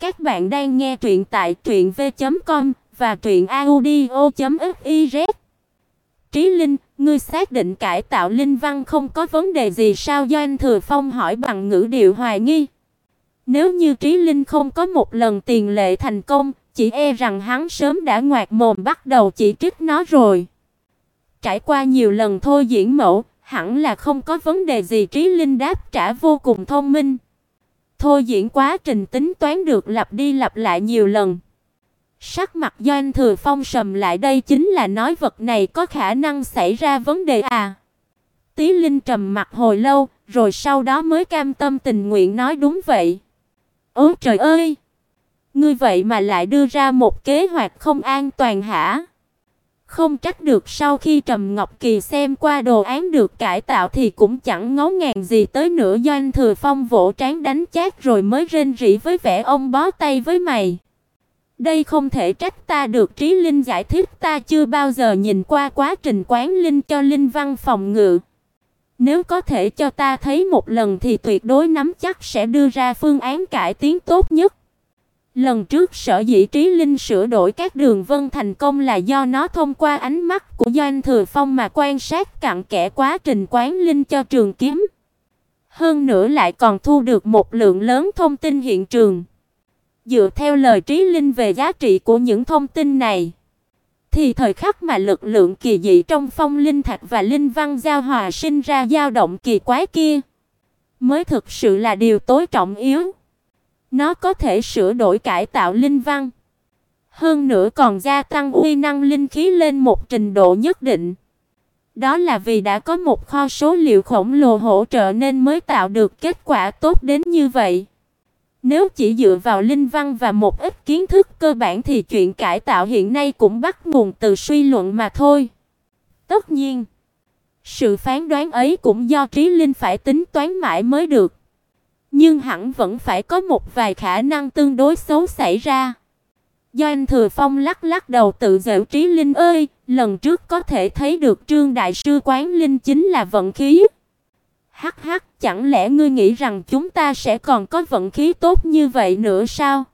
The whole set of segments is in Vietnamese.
Các bạn đang nghe truyện tại truyệnv.com và truyệnaudio.fiz. Trí Linh, ngươi xác định cải tạo linh văn không có vấn đề gì sao? Doanh Thừa Phong hỏi bằng ngữ điệu hoài nghi. Nếu như Trí Linh không có một lần tiền lệ thành công, chỉ e rằng hắn sớm đã ngoạc mồm bắt đầu chỉ trích nó rồi. Trải qua nhiều lần thôi diễn mẫu, hẳn là không có vấn đề gì Trí Linh đáp trả vô cùng thông minh. Thôi diễn quá trình tính toán được lặp đi lặp lại nhiều lần. Sắc mặt Doanh Thừa Phong sầm lại đây chính là nói vật này có khả năng xảy ra vấn đề à. Tí Linh trầm mặt hồi lâu, rồi sau đó mới cam tâm tình nguyện nói đúng vậy. Ôi trời ơi! Ngươi vậy mà lại đưa ra một kế hoạch không an toàn hả? Không trách được sau khi Trầm Ngọc Kỳ xem qua đồ án được cải tạo thì cũng chẳng ngó ngàng gì tới nữa do anh Thừa Phong vỗ trán đánh chát rồi mới rên rỉ với vẻ ông bó tay với mày. Đây không thể trách ta được, Trí Linh giải thích, ta chưa bao giờ nhìn qua quá trình quán linh cho linh văn phòng ngự. Nếu có thể cho ta thấy một lần thì tuyệt đối nắm chắc sẽ đưa ra phương án cải tiến tốt nhất. Lần trước sở dĩ Trí Linh sửa đổi các đường vân thành công là do nó thông qua ánh mắt của Doanh Thừa Phong mà quan sát cặn kẽ quá trình quán linh cho trường kiếm. Hơn nữa lại còn thu được một lượng lớn thông tin hiện trường. Dựa theo lời Trí Linh về giá trị của những thông tin này, thì thời khắc mà lực lượng kỳ dị trong phong linh thạch và linh văn giao hòa sinh ra dao động kỳ quái kia, mới thực sự là điều tối trọng yếu. Nó có thể sửa đổi cải tạo linh văn, hơn nữa còn gia tăng uy năng linh khí lên một trình độ nhất định. Đó là vì đã có một kho số liệu khổng lồ hỗ trợ nên mới tạo được kết quả tốt đến như vậy. Nếu chỉ dựa vào linh văn và một ít kiến thức cơ bản thì chuyện cải tạo hiện nay cũng bắt nguồn từ suy luận mà thôi. Tất nhiên, sự phán đoán ấy cũng do trí linh phải tính toán mãi mới được. Nhưng hẳn vẫn phải có một vài khả năng tương đối xấu xảy ra. Do anh Thừa Phong lắc lắc đầu tự giễu trí linh ơi, lần trước có thể thấy được Trương đại sư quán linh chính là vận khí. Hắc hắc, chẳng lẽ ngươi nghĩ rằng chúng ta sẽ còn có vận khí tốt như vậy nữa sao?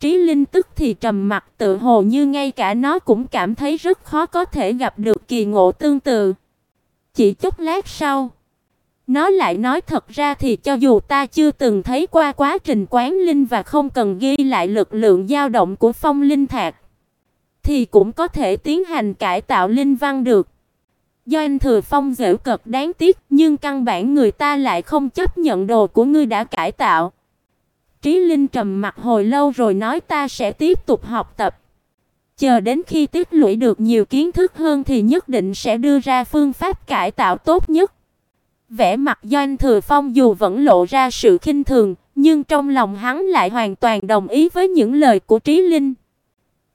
Trí Linh tức thì trầm mặt tự hồ như ngay cả nó cũng cảm thấy rất khó có thể gặp được kỳ ngộ tương tự. Chỉ chút lát sau, nó lại nói thật ra thì cho dù ta chưa từng thấy qua quá trình quán linh và không cần ghi lại lực lượng dao động của phong linh thạch, thì cũng có thể tiến hành cải tạo linh văn được. Do anh Thừa Phong giễu cợt đáng tiếc, nhưng căn bản người ta lại không chấp nhận đồ của ngươi đã cải tạo. Trí Linh trầm mặt hồi lâu rồi nói ta sẽ tiếp tục học tập. Chờ đến khi tích lũy được nhiều kiến thức hơn thì nhất định sẽ đưa ra phương pháp cải tạo tốt nhất. Vẻ mặt Doanh Thừa Phong dù vẫn lộ ra sự khinh thường, nhưng trong lòng hắn lại hoàn toàn đồng ý với những lời của Trí Linh.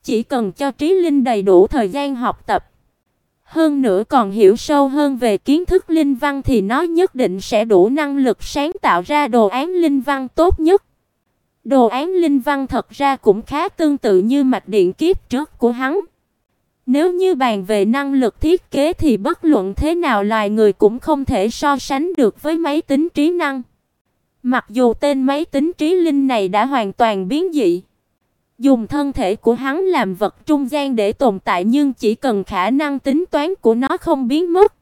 Chỉ cần cho Trí Linh đầy đủ thời gian học tập, hơn nữa còn hiểu sâu hơn về kiến thức linh văn thì nó nhất định sẽ đủ năng lực sáng tạo ra đồ án linh văn tốt nhất. Đồ án linh văn thật ra cũng khá tương tự như mạch điện kiếp trước của hắn. Nếu như bàn về năng lực thiết kế thì bất luận thế nào loài người cũng không thể so sánh được với máy tính trí năng. Mặc dù tên máy tính trí linh này đã hoàn toàn biến dị, dùng thân thể của hắn làm vật trung gian để tồn tại nhưng chỉ cần khả năng tính toán của nó không biến mất.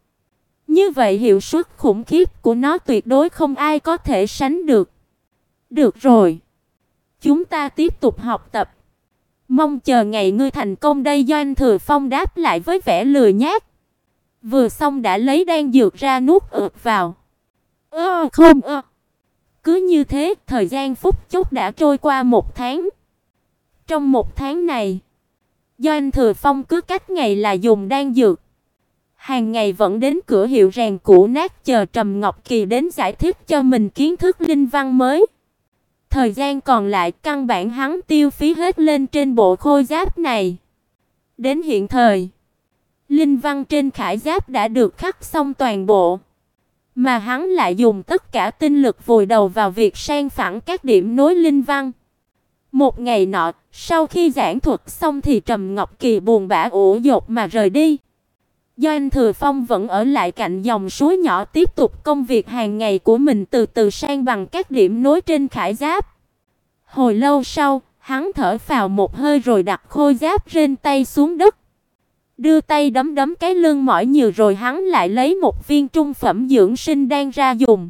Như vậy hiệu suất khủng khiếp của nó tuyệt đối không ai có thể sánh được. Được rồi, chúng ta tiếp tục học tập. Mong chờ ngày ngươi thành công đây Doanh Thừa Phong đáp lại với vẻ lười nhác. Vừa xong đã lấy đan dược ra nuốt ực vào. Ơ không ơ. Cứ như thế, thời gian phút chốc đã trôi qua một tháng. Trong một tháng này, Doanh Thừa Phong cứ cách ngày là dùng đan dược. Hàng ngày vẫn đến cửa hiệu rèn cũ nát chờ Trầm Ngọc Kỳ đến giải thích cho mình kiến thức linh văn mới. Thời gian còn lại căn bản hắn tiêu phí hết lên trên bộ khôi giáp này. Đến hiện thời, linh văn trên khải giáp đã được khắc xong toàn bộ, mà hắn lại dùng tất cả tinh lực vùi đầu vào việc san phẳng các điểm nối linh văn. Một ngày nọ, sau khi giảng thuật xong thì Trầm Ngọc Kỳ buồn bã ủ dột mà rời đi. Do anh Thừa Phong vẫn ở lại cạnh dòng suối nhỏ tiếp tục công việc hàng ngày của mình từ từ sang bằng các điểm nối trên khải giáp. Hồi lâu sau, hắn thở phào một hơi rồi đặt khôi giáp trên tay xuống đất. Đưa tay đấm đấm cái lưng mỏi nhiều rồi hắn lại lấy một viên trung phẩm dưỡng sinh đang ra dùng.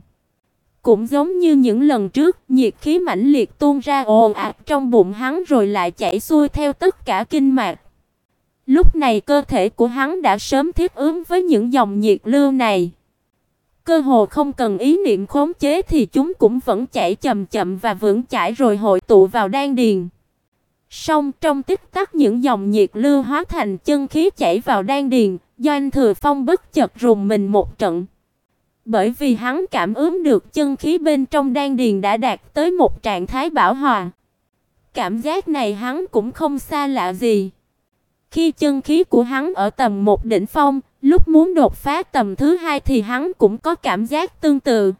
Cũng giống như những lần trước, nhiệt khí mãnh liệt tuôn ra ồn ạt trong bụng hắn rồi lại chảy xuôi theo tất cả kinh mạch. Lúc này cơ thể của hắn đã sớm thiết ứng với những dòng nhiệt lưu này. Cơ hồ không cần ý niệm khống chế thì chúng cũng vẫn chảy chậm chậm và vững chãi rồi hội tụ vào đan điền. Song trong tích tắc những dòng nhiệt lưu hóa thành chân khí chảy vào đan điền, Doanh Thừa Phong bất chợt rùng mình một trận. Bởi vì hắn cảm ứng được chân khí bên trong đan điền đã đạt tới một trạng thái bảo hòa. Cảm giác này hắn cũng không xa lạ gì. Khi chân khí của hắn ở tầm một đỉnh phong, lúc muốn đột phá tầm thứ hai thì hắn cũng có cảm giác tương tự.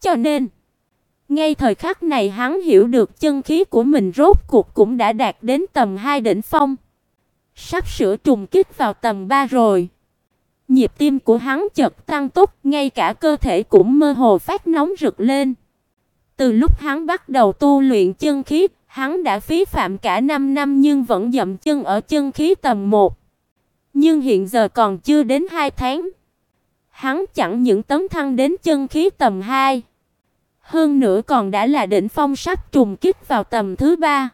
Cho nên, ngay thời khắc này hắn hiểu được chân khí của mình rốt cuộc cũng đã đạt đến tầm 2 đỉnh phong. Sắp sửa trùng kích vào tầm 3 rồi. Nhịp tim của hắn chợt tăng tốc, ngay cả cơ thể cũng mơ hồ phát nóng rực lên. Từ lúc hắn bắt đầu tu luyện chân khí, hắn đã phí phạm cả 5 năm nhưng vẫn dậm chân ở chân khí tầm 1. Nhưng hiện giờ còn chưa đến 2 tháng. Hắn chẳng những tấn thăng đến chân khí tầm 2, hơn nữa còn đã là đỉnh phong sắp trùng kích vào tầm thứ 3.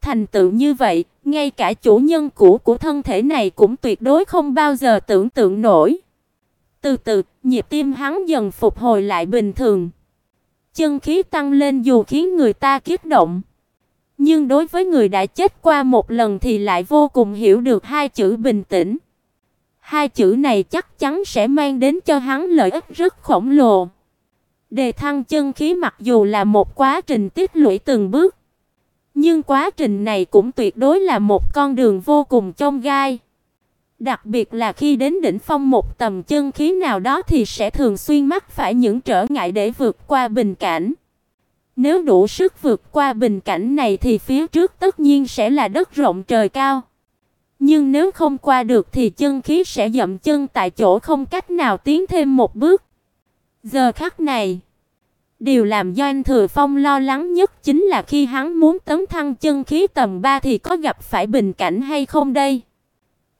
Thành tựu như vậy, ngay cả chủ nhân cũ của thân thể này cũng tuyệt đối không bao giờ tưởng tượng nổi. Từ từ, nhịp tim hắn dần phục hồi lại bình thường. Chân khí tăng lên dù khiến người ta kích động, nhưng đối với người đã chết qua một lần thì lại vô cùng hiểu được hai chữ bình tĩnh. Hai chữ này chắc chắn sẽ mang đến cho hắn lợi ích rất khổng lồ. Đề thăng chân khí mặc dù là một quá trình tích lũy từng bước, nhưng quá trình này cũng tuyệt đối là một con đường vô cùng chông gai. Đặc biệt là khi đến đỉnh phong một tầm chân khí nào đó thì sẽ thường xuyên mắc phải những trở ngại để vượt qua bình cảnh. Nếu đủ sức vượt qua bình cảnh này thì phía trước tất nhiên sẽ là đất rộng trời cao. Nhưng nếu không qua được thì chân khí sẽ dậm chân tại chỗ không cách nào tiến thêm một bước. Giờ khắc này, điều làm Doanh Thừa Phong lo lắng nhất chính là khi hắn muốn tấn thăng chân khí tầm 3 thì có gặp phải bình cảnh hay không đây.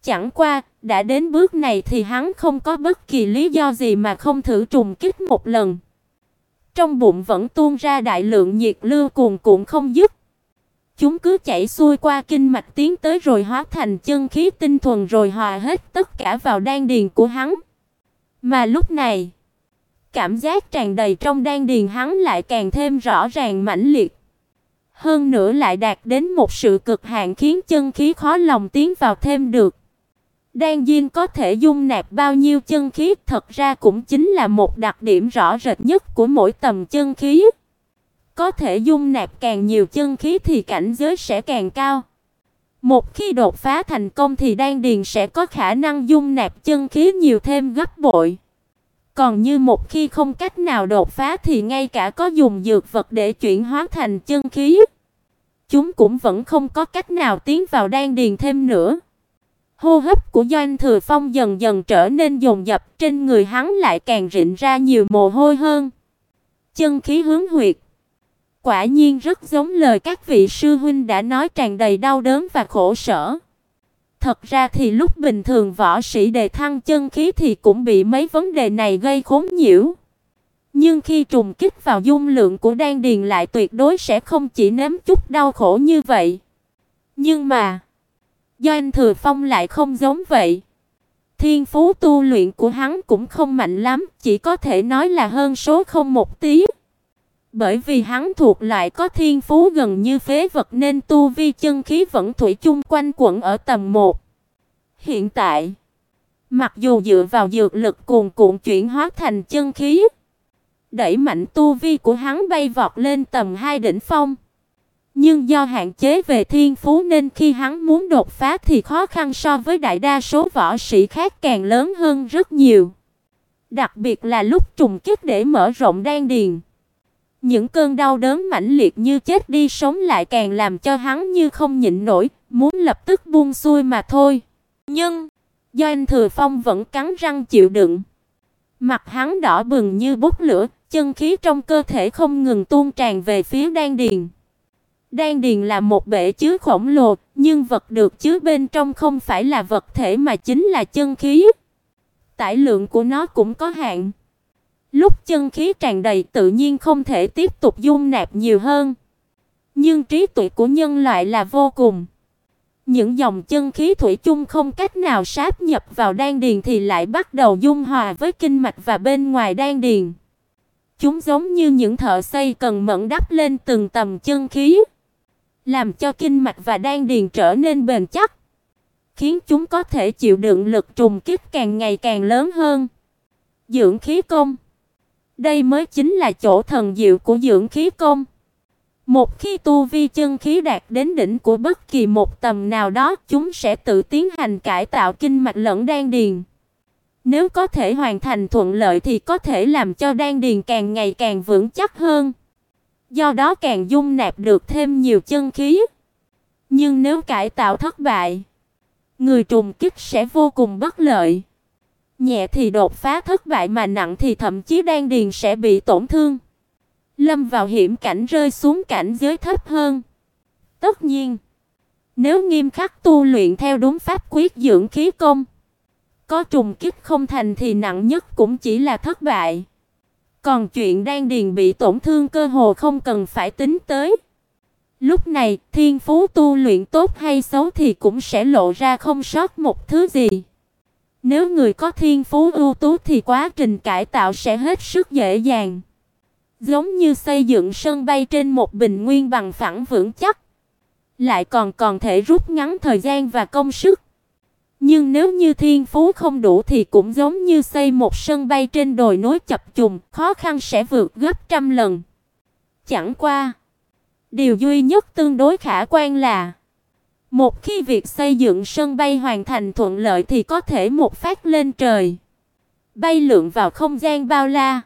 Chẳng qua, đã đến bước này thì hắn không có bất kỳ lý do gì mà không thử trùng kích một lần. Trong bụng vẫn tuôn ra đại lượng nhiệt lưu cuồn cuộn không dứt. Chúng cứ chảy xuôi qua kinh mạch tiến tới rồi hóa thành chân khí tinh thuần rồi hòa hết tất cả vào đan điền của hắn. Mà lúc này, cảm giác tràn đầy trong đan điền hắn lại càng thêm rõ ràng mãnh liệt. Hơn nữa lại đạt đến một sự cực hạn khiến chân khí khó lòng tiến vào thêm được. Đan diên có thể dung nạp bao nhiêu chân khí, thật ra cũng chính là một đặc điểm rõ rệt nhất của mỗi tầm chân khí. Có thể dung nạp càng nhiều chân khí thì cảnh giới sẽ càng cao. Một khi đột phá thành công thì đan điền sẽ có khả năng dung nạp chân khí nhiều thêm gấp bội. Còn như một khi không cách nào đột phá thì ngay cả có dùng dược vật để chuyển hóa thành chân khí, chúng cũng vẫn không có cách nào tiến vào đan điền thêm nữa. Hô hấp của Doanh Thừa Phong dần dần trở nên dồn dập, trên người hắn lại càng rịn ra nhiều mồ hôi hơn. Chân khí hướng huyệt. Quả nhiên rất giống lời các vị sư huynh đã nói tràn đầy đau đớn và khổ sở. Thật ra thì lúc bình thường võ sĩ đề thăng chân khí thì cũng bị mấy vấn đề này gây khốn nhiễu. Nhưng khi trùng kích vào dung lượng của đan điền lại tuyệt đối sẽ không chỉ nếm chút đau khổ như vậy. Nhưng mà Doanh Thừa Phong lại không giống vậy. Thiên phú tu luyện của hắn cũng không mạnh lắm, chỉ có thể nói là hơn số không một tí. Bởi vì hắn thuộc loại có thiên phú gần như phế vật nên tu vi chân khí vẫn thủy chung quanh quẩn ở tầm 1. Hiện tại, mặc dù dựa vào dược lực cuồn cuộn chuyển hóa thành chân khí, đẩy mạnh tu vi của hắn bay vọt lên tầm 2 đỉnh phong. Nhưng do hạn chế về thiên phú nên khi hắn muốn đột phá thì khó khăn so với đại đa số võ sĩ khác càng lớn hơn rất nhiều. Đặc biệt là lúc trùng kích để mở rộng đan điền. Những cơn đau đớn mãnh liệt như chết đi sống lại càng làm cho hắn như không nhịn nổi, muốn lập tức buông xuôi mà thôi. Nhưng, do anh Thừa Phong vẫn cắn răng chịu đựng. Mặt hắn đỏ bừng như bốc lửa, chân khí trong cơ thể không ngừng tuôn tràn về phía đan điền. Đan điền là một bể chứa khổng lồ, nhưng vật được chứa bên trong không phải là vật thể mà chính là chân khí. Tải lượng của nó cũng có hạn. Lúc chân khí tràn đầy tự nhiên không thể tiếp tục dung nạp nhiều hơn. Nhưng trí tuệ của nhân loại là vô cùng. Những dòng chân khí thủy chung không cách nào sáp nhập vào đan điền thì lại bắt đầu dung hòa với kinh mạch và bên ngoài đan điền. Chúng giống như những thợ xây cần mẫn đắp lên từng tầm chân khí, làm cho kinh mạch và đan điền trở nên bền chắc, khiến chúng có thể chịu đựng lực trùng kích càng ngày càng lớn hơn. Dưỡng khí công. Đây mới chính là chỗ thần diệu của dưỡng khí công. Một khi tu vi chân khí đạt đến đỉnh của bất kỳ một tầm nào đó, chúng sẽ tự tiến hành cải tạo kinh mạch lẫn đan điền. Nếu có thể hoàn thành thuận lợi thì có thể làm cho đan điền càng ngày càng vững chắc hơn. Do đó càng dung nạp được thêm nhiều chân khí. Nhưng nếu cải tạo thất bại, người trùng kích sẽ vô cùng bất lợi. Nhẹ thì đột phá thất bại mà nặng thì thậm chí đan điền sẽ bị tổn thương. Lâm vào hiểm cảnh rơi xuống cảnh giới thấp hơn. Tất nhiên, nếu nghiêm khắc tu luyện theo đúng pháp quyết dưỡng khí công, có trùng kích không thành thì nặng nhất cũng chỉ là thất bại. Còn chuyện đan điền bị tổn thương cơ hồ không cần phải tính tới. Lúc này, thiên phú tu luyện tốt hay xấu thì cũng sẽ lộ ra không sót một thứ gì. Nếu người có thiên phú ưu tú thì quá trình cải tạo sẽ hết sức dễ dàng. Giống như xây dựng sân bay trên một bình nguyên bằng phẳng vững chắc, lại còn còn thể rút ngắn thời gian và công sức. Nếu như thiên phú không đủ thì cũng giống như xây một sân bay trên đồi núi chập trùng, khó khăn sẽ vượt gấp trăm lần. Chẳng qua, điều duy nhất tương đối khả quan là một khi việc xây dựng sân bay hoàn thành thuận lợi thì có thể một phát lên trời, bay lượn vào không gian bao la.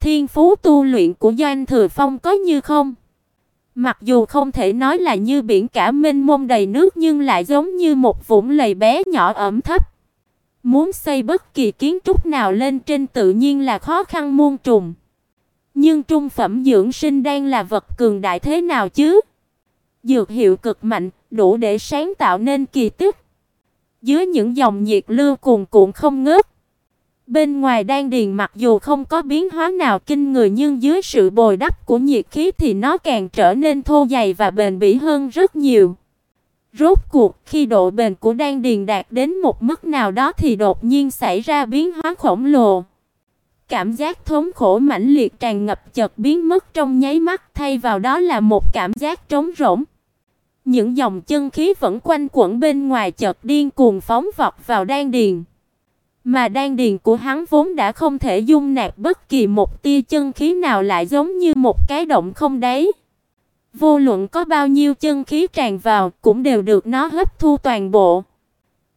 Thiên phú tu luyện của Doanh Thừa Phong có như không? Mặc dù không thể nói là như biển cả mênh mông đầy nước nhưng lại giống như một vũng lầy bé nhỏ ẩm thấp. Muốn xây bất kỳ kiến trúc nào lên trên tự nhiên là khó khăn muôn trùng. Nhưng trung phẩm dưỡng sinh đang là vật cường đại thế nào chứ? Dược hiệu cực mạnh, đủ để sáng tạo nên kỳ tích. Dưới những dòng nhiệt lưu cuồn cuộn không ngớt, Bên ngoài đan điền mặc dù không có biến hóa nào kinh người nhưng dưới sự bồi đắp của nhiệt khí thì nó càng trở nên thô dày và bền bỉ hơn rất nhiều. Rốt cuộc, khi độ bền của đan điền đạt đến một mức nào đó thì đột nhiên xảy ra biến hóa khổng lồ. Cảm giác thống khổ mãnh liệt tràn ngập chợt biến mất trong nháy mắt, thay vào đó là một cảm giác trống rỗng. Những dòng chân khí vẫn quanh quẩn bên ngoài chợt điên cuồng phóng vọt vào đan điền. Mà đan điền của hắn vốn đã không thể dung nạp bất kỳ một tia chân khí nào lại giống như một cái động không đáy. Vô luận có bao nhiêu chân khí tràn vào, cũng đều được nó hấp thu toàn bộ.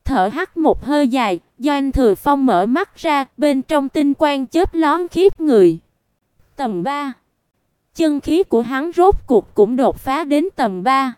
Thở hắt một hơi dài, Doanh Thừa Phong mở mắt ra, bên trong tinh quang chớp lóe khiếp người. Tầm 3. Chân khí của hắn rốt cuộc cũng đột phá đến tầm 3.